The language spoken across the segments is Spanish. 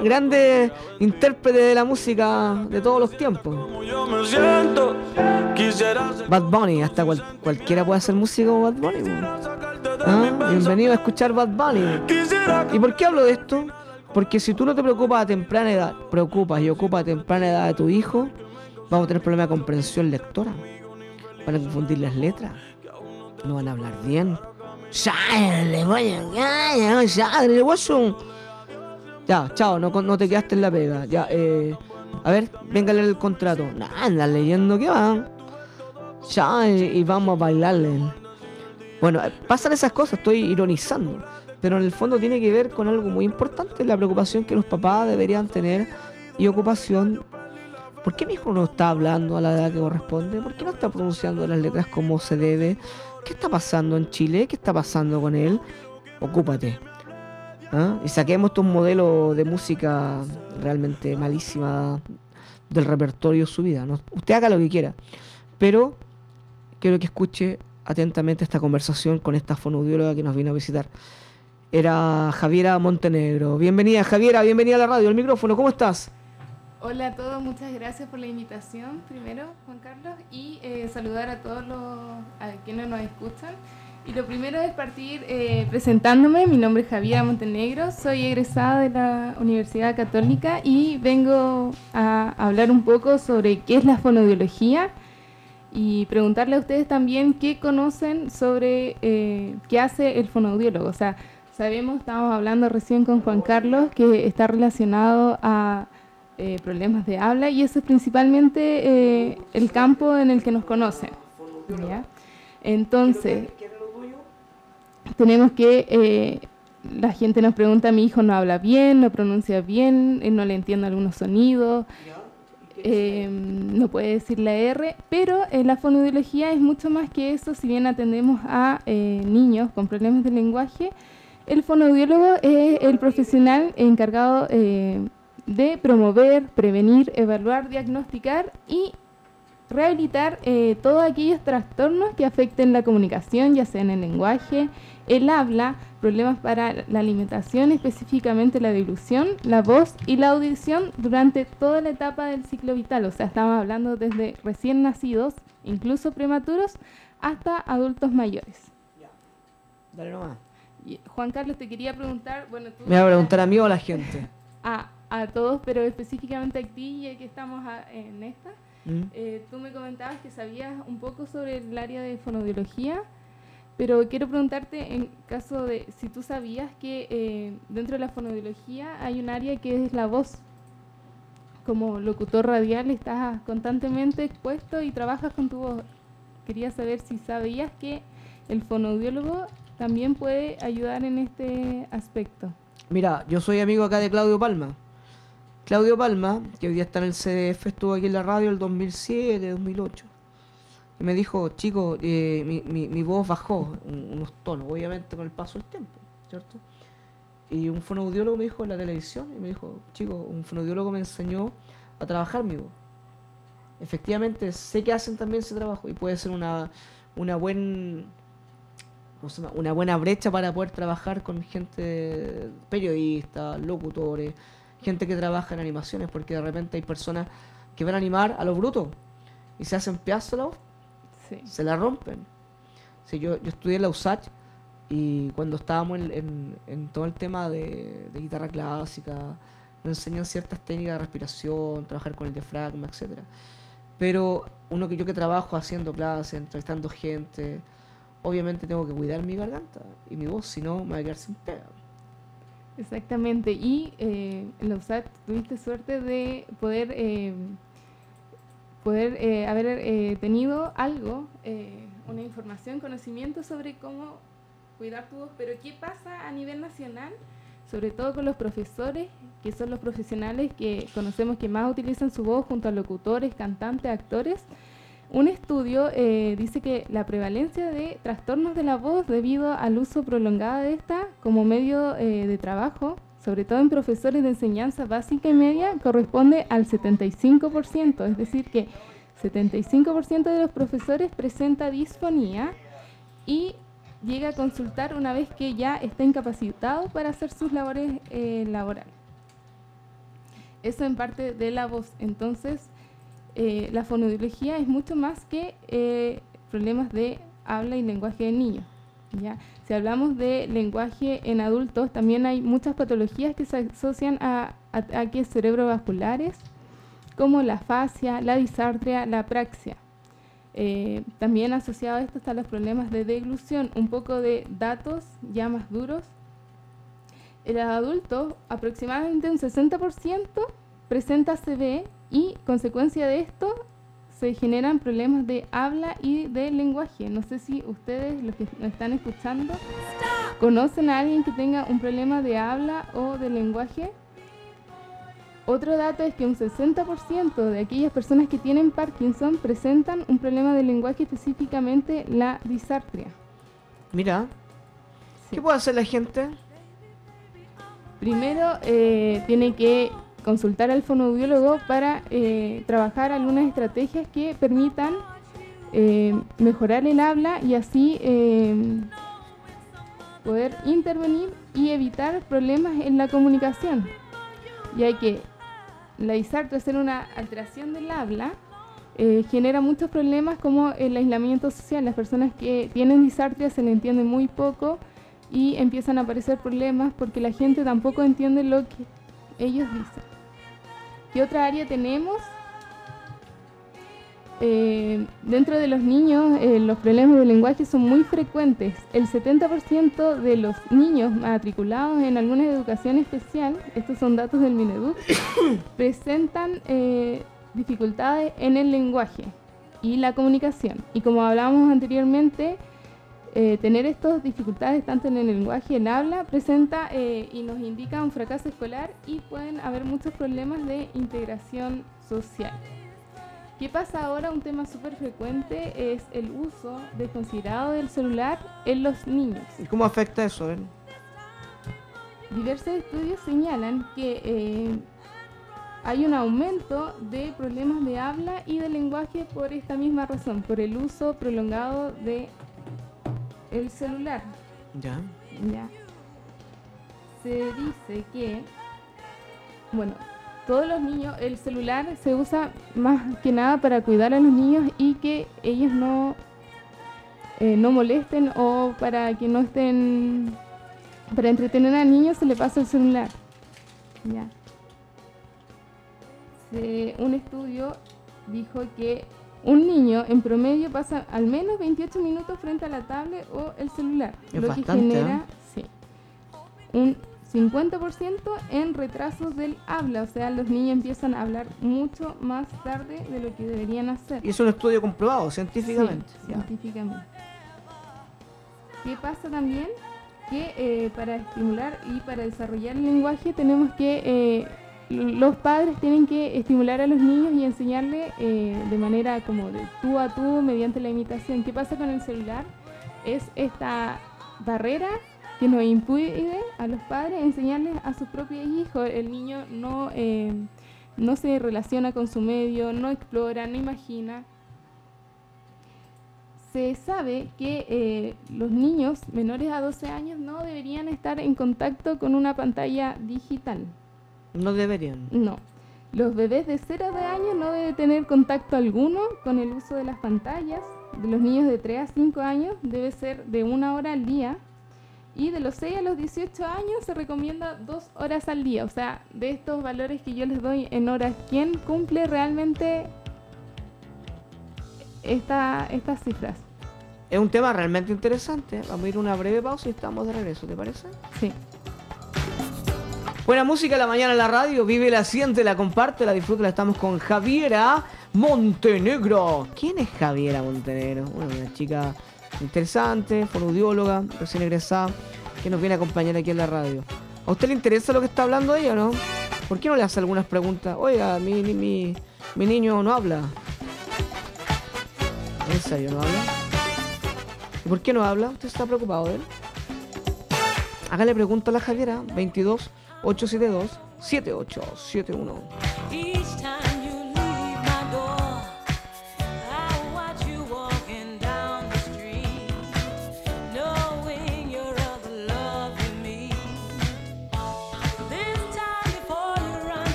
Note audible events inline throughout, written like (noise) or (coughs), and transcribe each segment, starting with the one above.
¿ah? grande intérprete de la música de todos los tiempos. Bad Bunny, hasta cualquiera puede hacer música como Bad Bunny. ¿Ah? Bienvenido a escuchar Bad Bunny. ¿Y por qué hablo de esto? Porque si tú no te preocupas a temprana edad, preocupas y ocupas a temprana edad de tu hijo, vamos a tener problemas de comprensión lectora. Van a confundir las letras. No van a hablar bien. Ya, chao, no, no te quedaste en la pega. Ya, eh, a ver, venga a leer el contrato. Nah, leyendo que va. Ya, y, vamos a bailarle. Bueno, eh, pasan esas cosas, estoy ironizando. Pero en el fondo tiene que ver con algo muy importante, la preocupación que los papás deberían tener y ocupación. ¿Por qué mi hijo no está hablando a la edad que corresponde? ¿Por qué no está pronunciando las letras como se debe? ¿Qué está pasando en Chile? ¿Qué está pasando con él? Ocúpate. ¿Ah? Y saquemos estos modelos de música realmente malísima del repertorio de su vida. Usted haga lo que quiera. Pero quiero que escuche atentamente esta conversación con esta fonoaudióloga que nos vino a visitar. Era Javiera Montenegro. Bienvenida, Javiera, bienvenida a la radio, el micrófono, ¿cómo estás? Hola a todos, muchas gracias por la invitación primero, Juan Carlos, y eh, saludar a todos los a quienes nos escuchan. Y lo primero es partir eh, presentándome, mi nombre es Javiera Montenegro, soy egresada de la Universidad Católica y vengo a hablar un poco sobre qué es la fonodiología y preguntarle a ustedes también qué conocen sobre eh, qué hace el fonoaudiólogo. O sea, sabemos, estábamos hablando recién con Juan Carlos, que está relacionado a eh, problemas de habla y eso es principalmente el campo en el que nos conocen. Entonces, tenemos que, eh, la gente nos pregunta, mi hijo no habla bien, no pronuncia bien, no le entiende algunos sonidos, no puede decir la R, pero la fonodiología es mucho más que eso, si bien atendemos a niños con problemas de lenguaje, el fonoaudiólogo es el profesional encargado de promover, prevenir, evaluar, diagnosticar y rehabilitar eh, todos aquellos trastornos que afecten la comunicación, ya sea en el lenguaje, el habla, problemas para la alimentación, específicamente la dilución, la voz y la audición durante toda la etapa del ciclo vital. O sea, estamos hablando desde recién nacidos, incluso prematuros, hasta adultos mayores. Dale nomás. Juan Carlos, te quería preguntar, bueno, tú... Me va a preguntar a mí o a la gente. (laughs) Ah, a todos, pero específicamente a ti, ya que estamos en esta. Mm. Eh, tú me comentabas que sabías un poco sobre el área de fonodiología, pero quiero preguntarte en caso de si tú sabías que eh, dentro de la fonodiología hay un área que es la voz. Como locutor radial estás constantemente expuesto y trabajas con tu voz. Quería saber si sabías que el fonodiólogo también puede ayudar en este aspecto. Mira, yo soy amigo acá de Claudio Palma. Claudio Palma, que hoy día está en el CDF, estuvo aquí en la radio el 2007, 2008. Y me dijo, chico, eh, mi, voz bajó unos tonos, obviamente con el paso del tiempo, ¿cierto? Y un fonoaudiólogo me dijo en la televisión, y me dijo, chico, un fonoaudiólogo me enseñó a trabajar mi voz. Efectivamente, sé que hacen también ese trabajo y puede ser una, una, buen, una buena brecha para poder trabajar con gente, periodistas, locutores, gente que trabaja en animaciones, porque de repente hay personas que van a animar a los brutos y se hacen pedazos se la rompen. Sí, yo, yo estudié en la USACH y cuando estábamos en, todo el tema de, guitarra clásica, nos enseñan ciertas técnicas de respiración, trabajar con el diafragma, etcétera. Pero uno que yo que trabajo haciendo clases, entrevistando gente, obviamente tengo que cuidar mi garganta y mi voz, si no me voy a quedar sin pega. Exactamente, y eh, la USAT tuviste suerte de poder, eh, poder eh, haber eh, tenido algo, una información, conocimiento sobre cómo cuidar tu voz, pero ¿qué pasa a nivel nacional? Sobre todo con los profesores, que son los profesionales que conocemos que más utilizan su voz junto a locutores, cantantes, actores. Un estudio eh, dice que la prevalencia de trastornos de la voz debido al uso prolongado de esta como medio eh, de trabajo, sobre todo en profesores de enseñanza básica y media, corresponde al 75%, es decir que 75% de los profesores presenta disfonía y llega a consultar una vez que ya está incapacitado para hacer sus labores eh, laborales. eso en parte de la voz. Entonces, eh, la fonoaudiología es mucho más que eh, problemas de habla y lenguaje de niños. ¿ya? Si hablamos de lenguaje en adultos, también hay muchas patologías que se asocian a ataques cerebrovasculares, como la fascia, la disartria, la praxia. Eh, también asociado a esto están los problemas de deglución, un poco de datos ya más duros. El adulto, aproximadamente un 60% presenta CB y consecuencia de esto se generan problemas de habla y de lenguaje. No sé si ustedes, los que me están escuchando, conocen a alguien que tenga un problema de habla o de lenguaje. Otro dato es que un 60% de aquellas personas que tienen Parkinson presentan un problema de lenguaje, específicamente la disartria. Mira, ¿qué puede hacer la gente? Primero, eh, tiene que consultar al fonoaudiólogo para eh, trabajar algunas estrategias que permitan eh, mejorar el habla y así poder intervenir y evitar problemas en la comunicación, ya que la disartria, ser una alteración del habla, eh, genera muchos problemas como el aislamiento social. Las personas que tienen disartria se le entiende muy poco y empiezan a aparecer problemas porque la gente tampoco entiende lo que ellos dicen. ¿Qué otra área tenemos? Eh, dentro de los niños, eh, los problemas de lenguaje son muy frecuentes. El 70% de los niños matriculados en alguna educación especial, estos son datos del Mineduc, (coughs) presentan eh, dificultades en el lenguaje y la comunicación. Y como hablábamos anteriormente, tener estas dificultades tanto en el lenguaje y el habla presenta y nos indica un fracaso escolar y pueden haber muchos problemas de integración social. ¿Qué pasa ahora? Un tema súper frecuente es el uso desconsiderado del celular en los niños. ¿Y cómo afecta eso? Diversos estudios señalan que eh, hay un aumento de problemas de habla y de lenguaje por esta misma razón, por el uso prolongado de el celular. Ya. Ya. Se dice que, bueno, todos los niños, el celular se usa más que nada para cuidar a los niños y que ellos no, eh, no molesten o para que no estén, para entretener al niño se le pasa el celular. Ya. un estudio dijo que un niño en promedio pasa al menos 28 minutos frente a la tablet o el celular, lo que genera ¿eh? sí, un 50% en retrasos del habla, o sea, los niños empiezan a hablar mucho más tarde de lo que deberían hacer. Y es un estudio comprobado científicamente. científicamente. ¿Qué pasa también? Que eh, para estimular y para desarrollar el lenguaje tenemos que, eh, los padres tienen que estimular a los niños y enseñarle eh, de manera como de tú a tú mediante la imitación. ¿Qué pasa con el celular? Es esta barrera que nos impide a los padres enseñarles a sus propios hijos. El niño no, eh, no se relaciona con su medio, no explora, no imagina. Se sabe que eh, los niños menores a 12 años no deberían estar en contacto con una pantalla digital. No deberían. No. Los bebés de 0 de años no deben tener contacto alguno con el uso de las pantallas. De los niños de 3 a 5 años debe ser de una hora al día y de los 6 a los 18 años se recomienda dos horas al día. O sea, de estos valores que yo les doy en horas, ¿quién cumple realmente esta, estas cifras? Es un tema realmente interesante. Vamos a ir a una breve pausa y estamos de regreso, ¿te parece? Sí. Buena música la mañana en la radio. Vive la siente, la comparte, la disfruta. Estamos con Javiera Montenegro. ¿Quién es Javiera Montenegro? una chica interesante, fonoaudióloga, recién egresada, que nos viene a acompañar aquí en la radio. ¿A usted le interesa lo que está hablando ella o no? ¿Por qué no le hace algunas preguntas? Oiga, mi, mi, mi niño no habla. ¿En serio no habla? ¿Y por qué no habla? ¿Usted está preocupado de él? Hágale pregunta a la Javiera, 22 872 7871.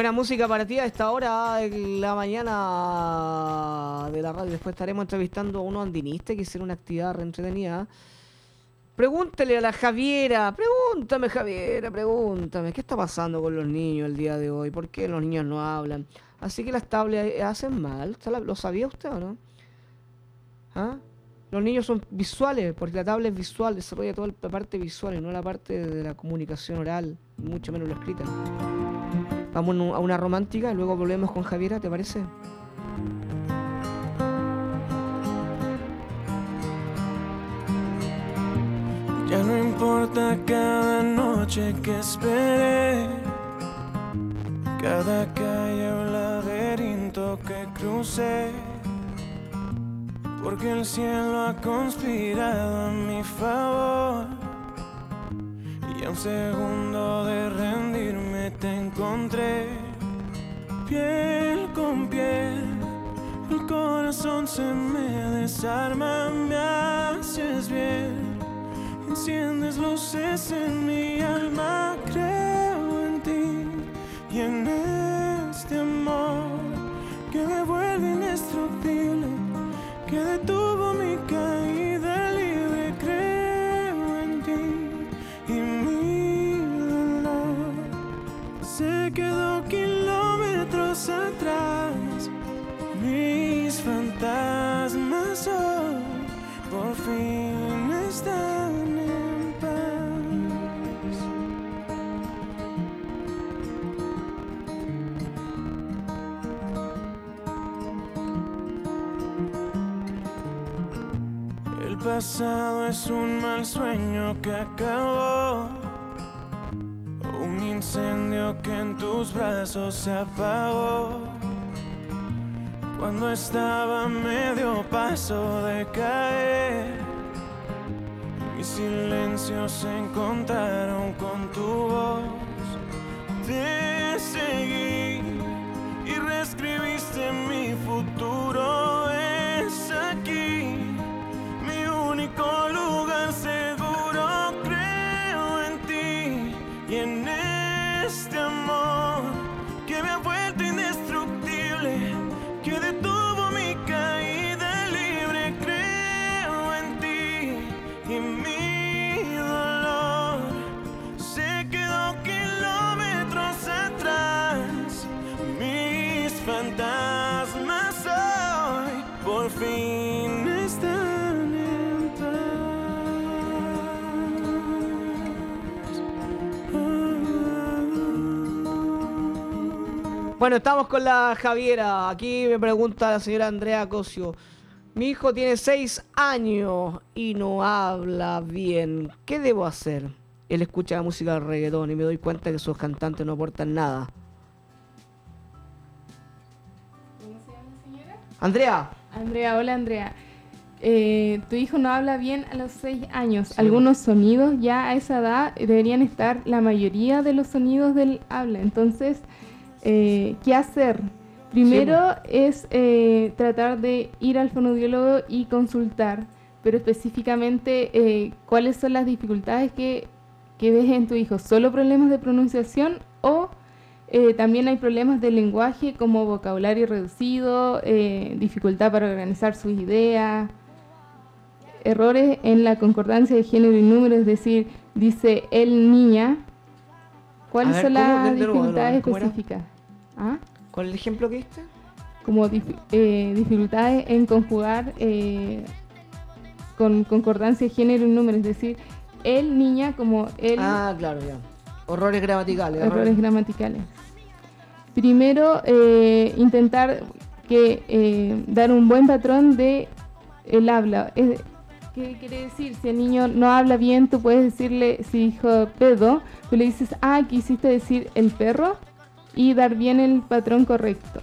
Buena música para ti a esta hora en la mañana de la radio. Después estaremos entrevistando a unos andinistas que hicieron una actividad re entretenida. Pregúntele a la Javiera, pregúntame Javiera, pregúntame, ¿qué está pasando con los niños el día de hoy? ¿Por qué los niños no hablan? Así que las tablets hacen mal, ¿lo sabía usted o no? ¿Ah? Los niños son visuales, porque la tablet es visual, desarrolla toda la parte visual y no la parte de la comunicación oral, mucho menos la escrita. Vamos a una romántica y luego volvemos con Javiera, ¿te parece? Ya no importa cada noche que esperé, cada calle o laberinto que crucé, porque el cielo ha conspirado a mi favor. Y a un segundo de encontré, piel con piel. El corazón se me desarma, me haces bien Enciendes luces en mi alma, creo en ti y en este pasado es un mal sueño que acabó. Un incendio que en tus brazos se apagó. Cuando estaba medio paso de caer, mis silencios se encontraron con tu voz. Te seguí y reescribiste mi futuro. Bueno, estamos con la Javiera. Aquí me pregunta la señora Andrea Cosio. Mi hijo tiene seis años y no habla bien. ¿Qué debo hacer? Él escucha la música del reggaetón y me doy cuenta que esos cantantes no aportan nada. ¿Cómo se llama señora? Andrea. Andrea, hola Andrea. Eh, tu hijo no habla bien a los seis años. Algunos sonidos ya a esa edad deberían estar la mayoría de los sonidos del habla. Entonces, eh, qué hacer. Primero es eh, tratar de ir al fonodiólogo y consultar, pero específicamente eh, cuáles son las dificultades que, que, ves en tu hijo. ¿Solo problemas de pronunciación o también hay problemas de lenguaje como vocabulario reducido, dificultad para organizar sus ideas, errores en la concordancia de género y número, es decir, dice el niña ¿Cuáles son las dificultades específicas? ¿Ah? ¿Cuál es el ejemplo que diste? Como eh, dificultades en conjugar eh, con concordancia de género y número, es decir, el, niña, como el... Ah, claro, ya. Horrores gramaticales. Errores gramaticales. Primero, eh, intentar que dar un buen patrón de el habla. ¿Qué quiere decir? Si el niño no habla bien, tú puedes decirle, si dijo pedo, tú le dices, ah, quisiste decir el perro y dar bien el patrón correcto.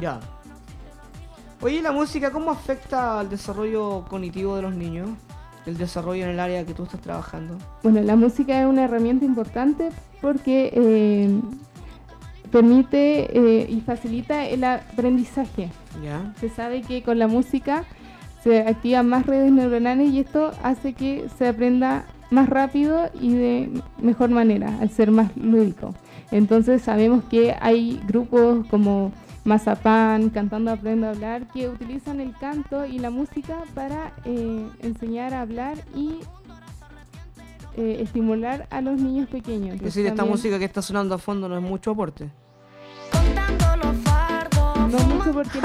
Ya. Oye, ¿la música cómo afecta al desarrollo cognitivo de los niños? El desarrollo en el área que tú estás trabajando. Bueno, la música es una herramienta importante porque eh, permite eh, y facilita el aprendizaje. ¿Ya? Se sabe que con la música se activan más redes neuronales y esto hace que se aprenda más rápido y de mejor manera, al ser más lúdico. Entonces sabemos que hay grupos como Mazapán, Cantando Aprendo a Hablar, que utilizan el canto y la música para eh, enseñar a hablar y eh, estimular a los niños pequeños. Es decir, esta música que está sonando a fondo no es mucho aporte. Mucho porque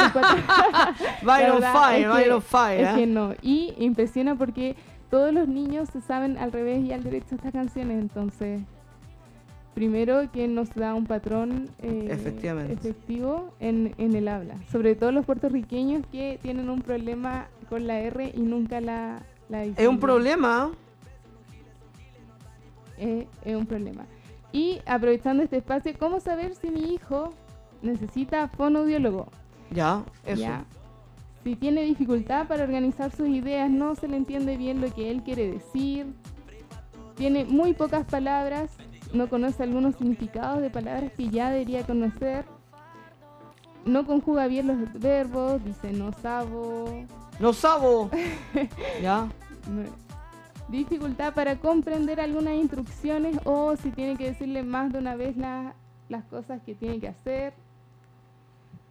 Byron Fire, Byron Fire. Es ¿eh? que no. Y impresiona porque todos los niños se saben al revés y al derecho estas canciones. Entonces, primero que nos da un patrón eh, efectivo en, en el habla. Sobre todo los puertorriqueños que tienen un problema con la R y nunca la, la dicen Es un problema. Eh, es un problema. Y aprovechando este espacio, ¿cómo saber si mi hijo necesita fonoaudiólogo? Ya, eso. Ya. Si tiene dificultad para organizar sus ideas, no se le entiende bien lo que él quiere decir, tiene muy pocas palabras, no conoce algunos significados de palabras que ya debería conocer, no conjuga bien los verbos, dice no sabo, No sabo. (laughs) ya. dificultad para comprender algunas instrucciones o si tiene que decirle más de una vez la- las cosas que tiene que hacer.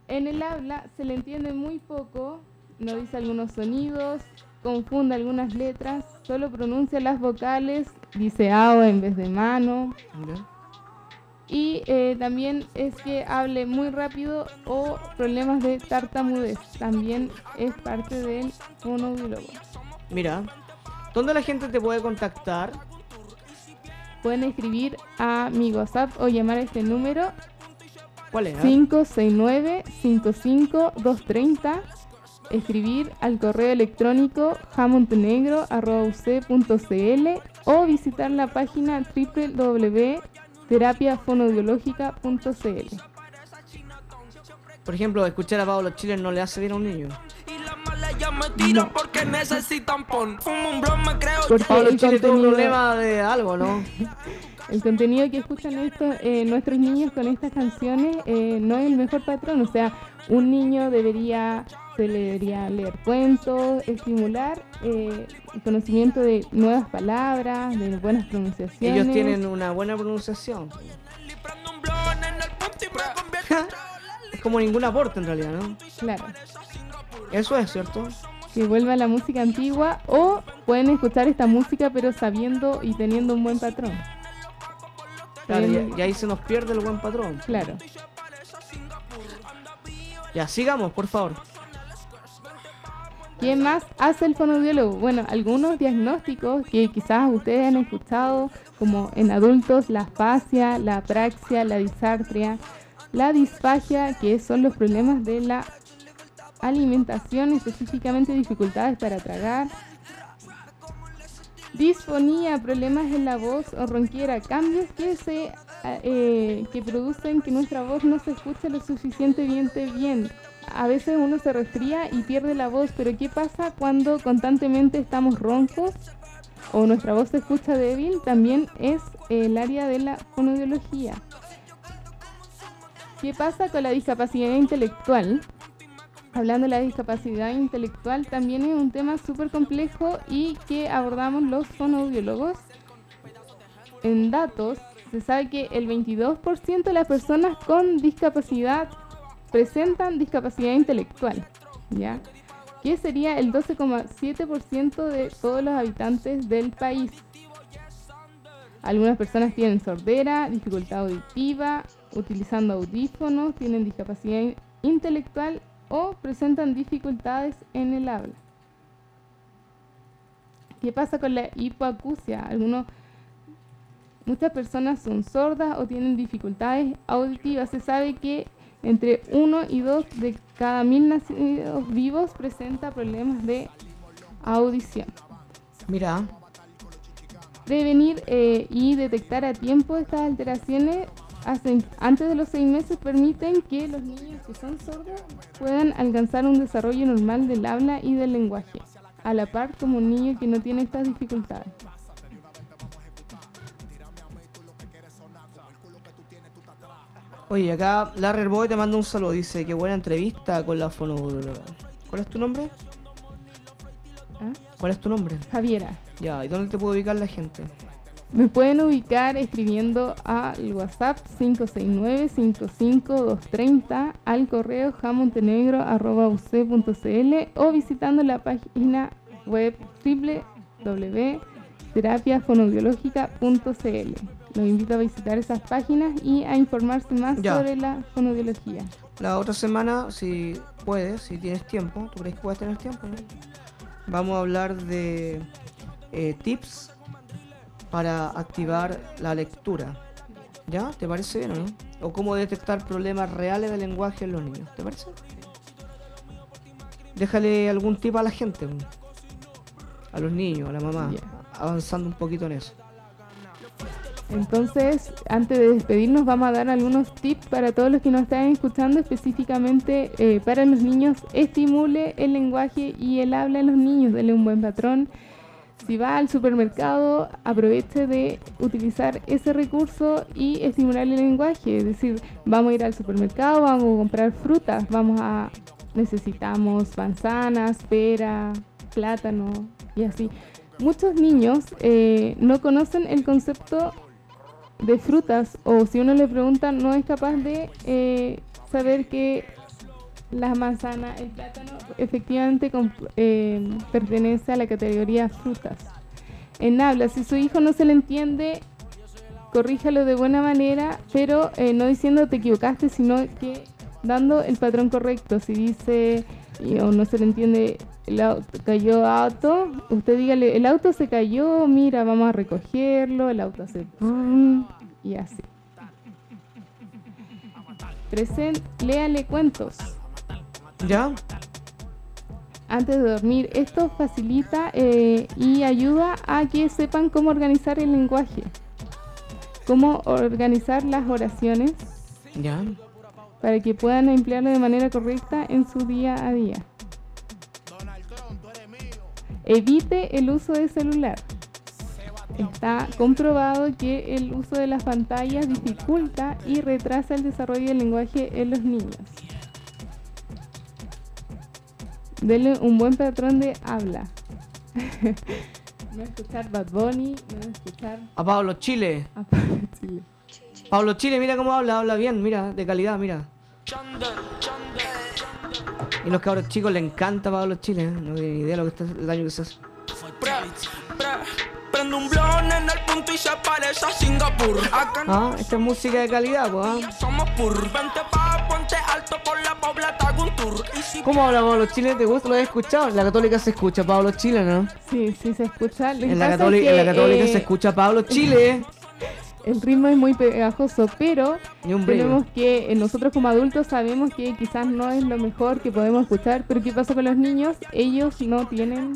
En el habla se le entiende muy poco, no dice algunos sonidos, confunde algunas letras, solo pronuncia las vocales, dice agua en vez de mano. Mira. Y eh, también es que hable muy rápido o problemas de tartamudez. También es parte del fonoaudiólogo. Mira. ¿Dónde la gente te puede contactar? Pueden escribir a mi WhatsApp o llamar a este número ¿Cuál es? 569-55230. Escribir al correo electrónico jamontenegro.uc.cl o visitar la página www.terapiafonoaudiológica.cl. Por ejemplo, escuchar a Pablo Chile no le hace bien a un niño. Y las malas ya me tiran porque necesitan pon. Fumo un blon, me creo Porque Pablo Chile tuvo un problema de algo, ¿no? (laughs) El contenido que escuchan estos, eh, nuestros niños con estas canciones eh, no es el mejor patrón. O sea, un niño debería, se le debería leer cuentos, estimular eh, el conocimiento de nuevas palabras, de buenas pronunciaciones. Ellos tienen una buena pronunciación. Es como ningún aporte en realidad, ¿no? Claro, Eso es, ¿cierto? que vuelva a la música antigua o pueden escuchar esta música pero sabiendo y teniendo un buen patrón. Claro, y, ahí se nos pierde el buen patrón. Claro. Ya, sigamos, por favor. ¿Qué más hace el fonoaudiólogo? Bueno, algunos diagnósticos que quizás ustedes han escuchado, como en adultos, la aspasia, la apraxia, la disartria, la disfagia, que son los problemas de la alimentación, específicamente dificultades para tragar. Disfonía, problemas en la voz o ronquera, cambios que se eh, que producen que nuestra voz no se escuche lo suficientemente bien. A veces uno se resfría y pierde la voz, pero ¿qué pasa cuando constantemente estamos roncos o nuestra voz se escucha débil? También es el área de la fonoaudiología. ¿Qué pasa con la discapacidad intelectual? Hablando de la discapacidad intelectual, también es un tema súper complejo y que abordamos los fonoaudiólogos. En datos, se sabe que el 22% de las personas con discapacidad presentan discapacidad intelectual, ¿ya? Que sería el 12,7% de todos los habitantes del país. Algunas personas tienen sordera, dificultad auditiva, utilizando audífonos, tienen discapacidad in- intelectual o presentan dificultades en el habla. ¿Qué pasa con la hipoacusia? Algunos, muchas personas son sordas o tienen dificultades auditivas. Se sabe que entre 1 y 2 de cada mil nacidos vivos presenta problemas de audición. Mira, Prevenir eh, y detectar a tiempo estas alteraciones hacen- antes de los seis meses permiten que los niños que son sordos puedan alcanzar un desarrollo normal del habla y del lenguaje, a la par como un niño que no tiene estas dificultades. oye, acá Larry Boy te manda un saludo. Dice que buena entrevista con la fonoaudióloga. ¿Cuál es tu nombre? ¿Ah? ¿Cuál es tu nombre? Javiera. Ya, ¿y dónde te puede ubicar la gente? Me pueden ubicar escribiendo al WhatsApp 569-55230, al correo jamontenegro.uc.cl o visitando la página web www.terapiafonobiológica.cl. Los invito a visitar esas páginas y a informarse más Ya. sobre la fonobiología. La otra semana, si puedes, si tienes tiempo, ¿tú crees que puedes tener tiempo? no? Vamos a hablar de eh, tips para activar la lectura. ¿Ya? ¿Te parece bien o no? O cómo detectar problemas reales de lenguaje en los niños. ¿Te parece? Déjale algún tip a la gente. po. A los niños, a la mamá. Avanzando un poquito en eso. Entonces, antes de despedirnos, vamos a dar algunos tips para todos los que nos están escuchando, específicamente eh, para los niños. Estimule el lenguaje y el habla en los niños, denle un buen patrón. Si va al supermercado, aproveche de utilizar ese recurso y estimular el lenguaje. Es decir, vamos a ir al supermercado, vamos a comprar frutas, vamos a necesitamos manzanas, pera, plátano y así. Muchos niños eh, no conocen el concepto de frutas o si uno le pregunta no es capaz de eh, saber que la manzana, el plátano efectivamente eh, pertenece a la categoría frutas. En habla, si su hijo no se le entiende, corríjalo de buena manera, pero eh, no diciendo te equivocaste, sino que dando el patrón correcto. Si dice o no se le entiende, el auto, cayó auto, usted dígale, el auto se cayó, mira, vamos a recogerlo, el auto hace y así. Present, léale cuentos ¿Ya? antes de dormir. Esto facilita eh, y ayuda a que sepan cómo organizar el lenguaje, cómo organizar las oraciones ¿Ya? para que puedan emplearlo de manera correcta en su día a día. Evite el uso de celular. Está comprobado que el uso de las pantallas dificulta y retrasa el desarrollo del lenguaje en los niños. Denle un buen patrón de habla. (laughs) no escuchar Bad Bunny, no escuchar A Pablo Chile. a Pablo Chile. Pablo Chile, mira cómo habla, habla bien, mira, de calidad, mira. Y los cabros chicos le encanta Pablo Chile, ¿eh? no tienen idea de lo que está, el daño que se hace. Pre, pre, Prende un blon en el punto y se parece a Singapur. Acá Ah, esta es música de calidad, pues. ¿ah? somos pur. Vente pa' Ponte Alto por la Pobla, te hago un tour. Si ¿Cómo habla Pablo Chile? ¿Te gusta? ¿Lo has escuchado? En la católica se escucha Pablo Chile, ¿no? Sí, sí se escucha. En la, es católica, en la que, católica eh, se escucha Pablo Chile. (laughs) El ritmo es muy pegajoso, pero tenemos que, eh, nosotros como adultos sabemos que quizás no es lo mejor que podemos escuchar, pero ¿qué pasa con los niños? Ellos no tienen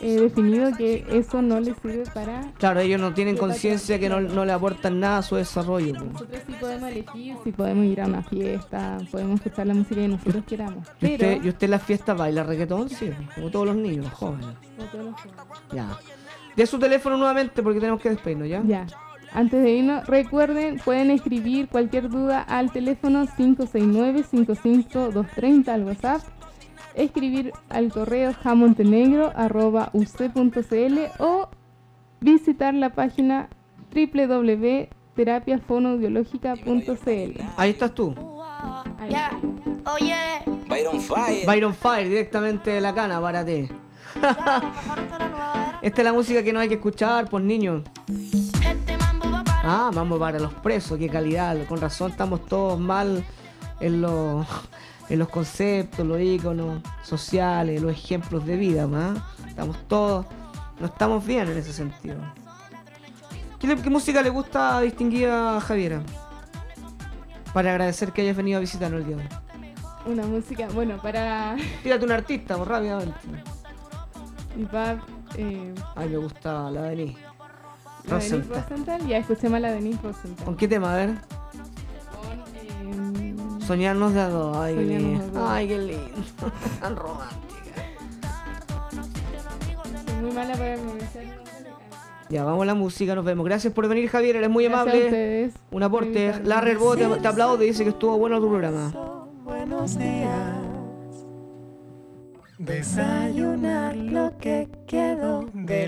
eh, definido que eso no les sirve para... Claro, ellos no tienen conciencia que no, no le aportan nada a su desarrollo. pues. Nosotros sí podemos elegir, si podemos ir a una fiesta, podemos escuchar la música que nosotros queramos. ¿Y usted, ¿Y usted en las fiestas baila reggaetón? Sí, como todos los niños, jóvenes. no todos los jóvenes. Ya. De su teléfono nuevamente porque tenemos que despedirnos, ¿ya? Ya. Antes de irnos, recuerden, pueden escribir cualquier duda al teléfono 569-55230 al WhatsApp, escribir al correo jamontenegro.uc.cl o visitar la página www.terapiafonoaudiológica.cl. Ahí estás tú. Ahí. Yeah. Oye, Byron Fire. Byron Fire, directamente de la cana para ti. (laughs) Esta es la música que no hay que escuchar, pues niños. este mambo va para Ah, vamos para los presos, qué calidad. Con razón estamos todos mal en los, en los conceptos, los iconos sociales, los ejemplos de vida, ¿más? Estamos todos, no estamos bien en ese sentido. ¿Qué, le- qué música le gusta distinguir a Javiera? Para agradecer que hayas venido a visitarnos el día de hoy. Una música, bueno, para (laughs) Tírate un artista, pues, rápidamente. mi pap, eh, Ay, me gusta la Denise. la Denise Rosenthal. Rosenthal, ya escuchemos a la Denise Rosenthal. ¿Con qué tema? A ver. Soñarnos de a dos. Ay, qué lindo. Ay, qué lindo. Tan romántica. soy muy mala para. Ya, vamos a la música, nos vemos. Gracias por venir, Javier, eres muy Gracias a amable. ustedes Un por aporte. invitarme. La Rebo te, te aplaude y dice que estuvo bueno tu programa. Buenos días. Desayunar lo que quedó de